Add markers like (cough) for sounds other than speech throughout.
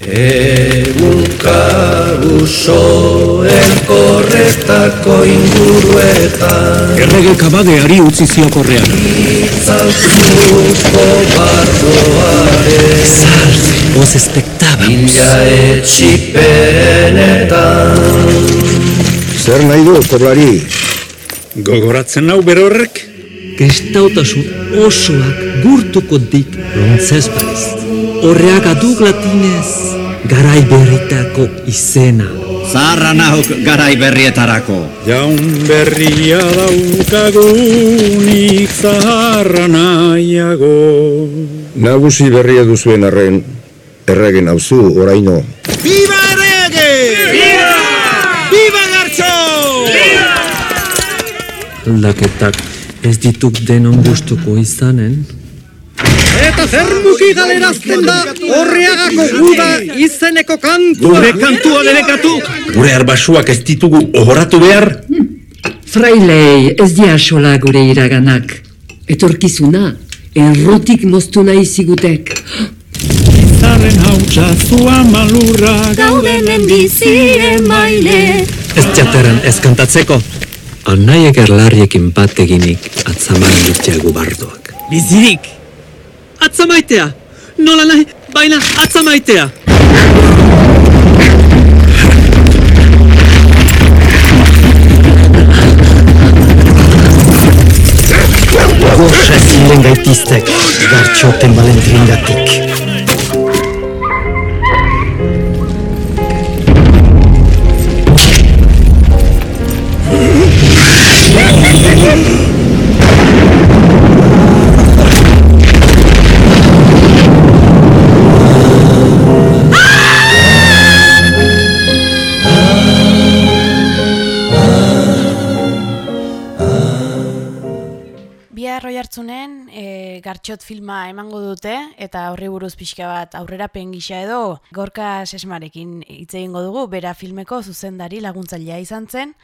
Egunka usoen korretako inguruetan Errege kabadeari utzi ziokorrean. Itzaltzuko bardoare Salve, voz espectábamos. Ila etxipenetan Zer nahi du, koblari? Gogoratzen nau berorrek? Gestautasun osoak gurtuko dik lontzez baiz. Horreak aduk latinez, garai berritako izena. Zaharra nauk garai berrietarako. Jaun berria daukagunik zaharra nahiago. Nagusi berria duzuen arren, erregen auzu oraino. Viva errege! Viva! Viva gartxo! Aldaketak ez dituk denon gustuko izanen. Eta zer muki galerazten da horreagako guda izeneko kantua. Gure kantua derekatu! Gure arbasuak ez ditugu ohoratu behar? Frailei, ez dia sola gure iraganak. Etorkizuna, errotik moztu nahi zigutek. Zaren hautsa zua malurra gaudenen bizi emaile Ez jateran ez kantatzeko. Anaiek erlarriekin bat eginik atzaman ditjagu bardoak. Bizirik! Atzamaitea! Nola nahi, baina atzamaitea! Goxa ziren gaitiztek, gartxoten balentringatik. Gartxot filma emango dute, eta horri buruz pixka bat aurrera gisa edo, gorka sesmarekin hitz egingo dugu, bera filmeko zuzendari laguntzailea izan zen,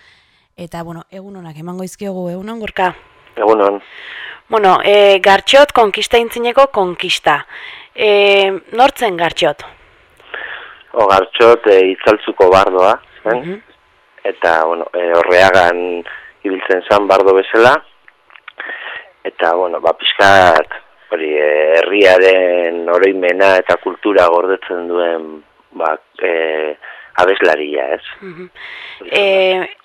eta, bueno, egun honak emango izkiogu, egunon, gorka? Egunon, Bueno, e, gartxot konkista intzineko konkista. E, nortzen gartxot? ogartxot e, itzaltzuko bardoa, zen? eta bueno, e, horreagan ibiltzen zan bardo bezala, eta bueno, ba, pixkat, hori, herriaren oroimena eta kultura gordetzen duen ba, e, abeslaria, ez? E,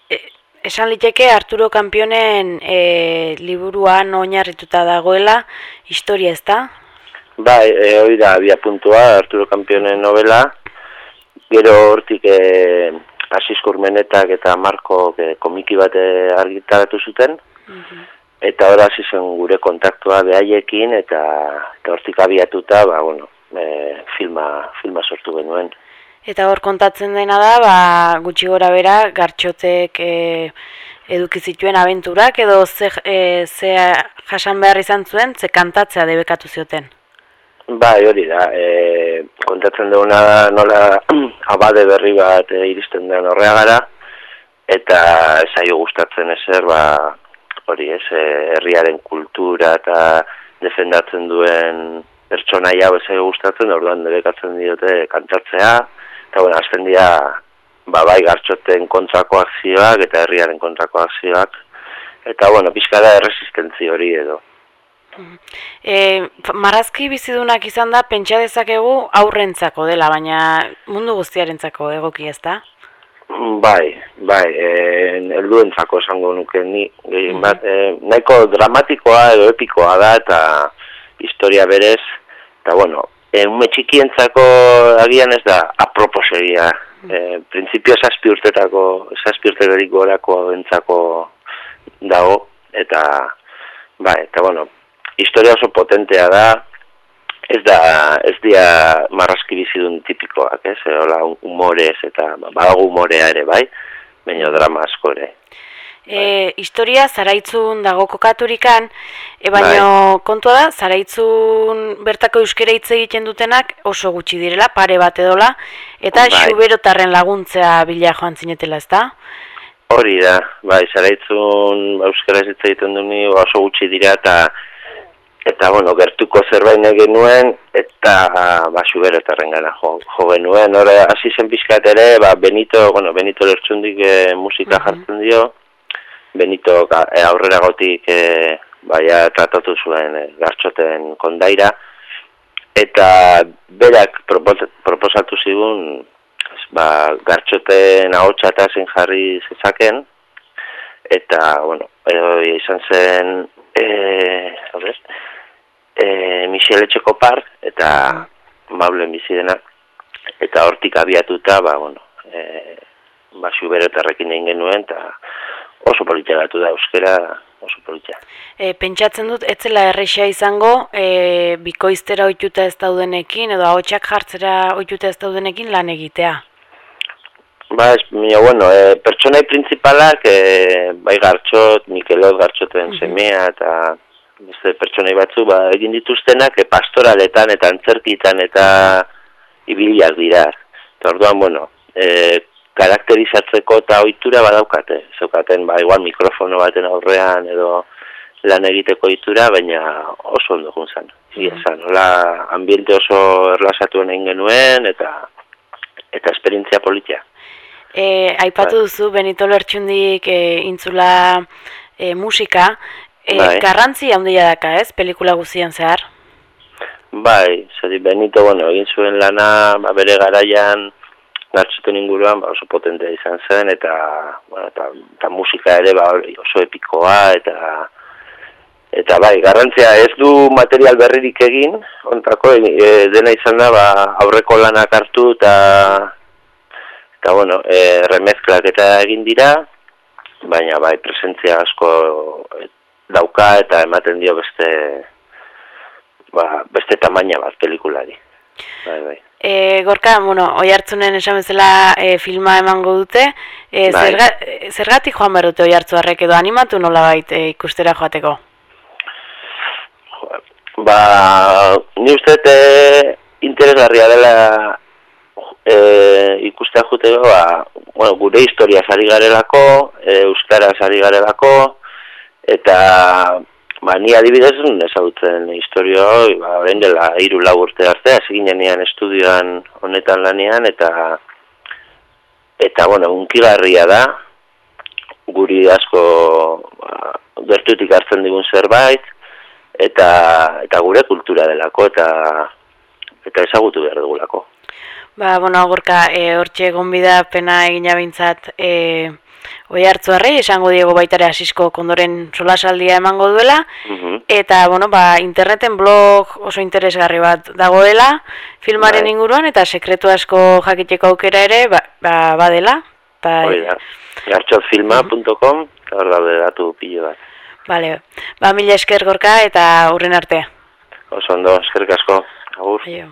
e, esan liteke Arturo Kampionen e, liburuan oinarrituta dagoela historia ez da? Bai, e, hori da, abia puntua, Arturo Campionen novela, gero hortik e, Asis Kurmenetak eta Marko e, komiki bat argitaratu zuten, eta hor hasi zen gure kontaktua behaiekin, eta, eta hortik abiatuta, ba, bueno, e, filma, filma sortu genuen. Eta hor kontatzen dena da, ba, gutxi gora bera, gartxotek e, eduki zituen abenturak, edo ze, e, ze jasan behar izan zuen, ze kantatzea debekatu zioten. Bai, hori da, e, kontatzen duguna nola (clears throat) abade berri bat e, iristen den horreagara, eta zaio gustatzen ezer, ba, hori ez, e, herriaren kultura eta defendatzen duen pertsonaia zaio gustatzen, orduan debekatzen diote kantatzea, eta bueno, azten dira, ba, bai gartxoten kontrako akzioak eta herriaren kontrako akzioak, eta bueno, pixka da erresistentzi hori edo. E, marazki bizidunak izan da, pentsa dezakegu aurrentzako dela, baina mundu guztiarentzako egoki ez da? Bai, bai, eh, helduentzako esango nuke. Ni gehien bat, eh, nahiko dramatikoa edo epikoa da eta historia berez, eta bueno, eh, ume txikientzako agian ez da aproposegia, eh, printzipio zazpi urtetako, zazpi urtetarik gorako entzako dago, eta bai, eta bueno, historia oso potentea da, ez da, ez dia marrazki bizidun tipikoak, ez, hola humorez eta badago humorea ere, bai, baina drama asko ere. E, historia zaraitzun dago kokaturikan, e, baina kontua da, zaraitzun bertako euskera hitz egiten dutenak oso gutxi direla, pare bat edola, eta Bai. xuberotarren laguntzea bila joan zinetela, ez da? Hori da, bai, zaraitzun euskaraz hitz egiten duni oso gutxi dira eta eta bueno, gertuko zerbait nahi genuen, eta ba, suberetarren gana jo, jo genuen, hori hasi zen pixkat ere, ba, Benito, bueno, Benito lertxundik e, musika jartzen dio, Benito ga, e, aurrera gotik e, baia tratatu zuen e, gartxoten kondaira, eta berak propos, proposatu zigun, ba, gartxoten ahotsa eta zen jarri zezaken, eta, bueno, edo izan zen, e, e, Michele Txekopar eta Maulen bizi dena eta hortik abiatuta ba bueno eh ba xuberetarrekin egin genuen eta oso politia gatu da euskera oso politia. E, pentsatzen dut etzela erresa izango e, bikoiztera ohituta ez daudenekin edo ahotsak jartzera ohituta ez daudenekin lan egitea. Ba, es, mi, bueno, e, pertsonai principalak, e, bai gartxot, Mikelot gartxoten semea, eta beste pertsonei batzu ba, egin dituztenak e, pastoraletan eta antzerkitan eta ibiliak dira. Eta orduan, bueno, e, karakterizatzeko eta ohitura badaukate. Zeukaten, ba, igual mikrofono baten aurrean edo lan egiteko ohitura, baina oso ondo juntzan. Mm -hmm. hola, ambiente oso erlasatuen egin genuen eta eta esperientzia politia. E, aipatu bai. duzu, Benito Lertxundik e, intzula e, musika, E, bai. Garrantzi handia daka, ez, pelikula guztian zehar? Bai, zari Benito, bueno, egin zuen lana, ba, bere garaian, gartxuten inguruan, ba, oso potentea izan zen, eta, bueno, eta, eta musika ere, ba, oso epikoa, eta, eta bai, garrantzia ez du material berririk egin, ontako, e, dena izan da, ba, aurreko lanak hartu, eta, eta, bueno, e, remezklak eta egin dira, baina, bai, presentzia asko, dauka eta ematen dio beste ba, beste tamaina bat pelikulari. Bai, bai. E, gorka, bueno, oi hartzunen esan bezala e, filma emango dute, e, bai. zerga, zergatik joan behar dute oi hartzu edo animatu nola bait e, ikustera joateko? Ba, ni uste e, interesgarria dela e, ikustea juteko, ba, bueno, gure historia zari garelako, e, euskara zari garelako, eta ba, ni adibidez ezagutzen historio ba, orain dela hiru lau urte arte, hasi ginenean estudioan honetan lanean, eta eta, bueno, unkigarria da, guri asko ba, gertutik hartzen digun zerbait, eta, eta gure kultura delako, eta eta ezagutu behar dugulako. Ba, bueno, agurka, e, hortxe gonbida pena egina bintzat, e, Oi hartzu harri, esango diego baitare asisko kondoren solasaldia emango duela, mhm. eta, bueno, ba, interneten blog oso interesgarri bat dagoela, filmaren bai. inguruan, eta sekretu asko jakiteko aukera ere, ba, ba badela. Ba, Oida, gartxotfilma.com, eta hor daude datu pilo bat. Bale, ba, mila esker gorka eta urren arte. Oso ondo, eskerrik asko, agur. Aio.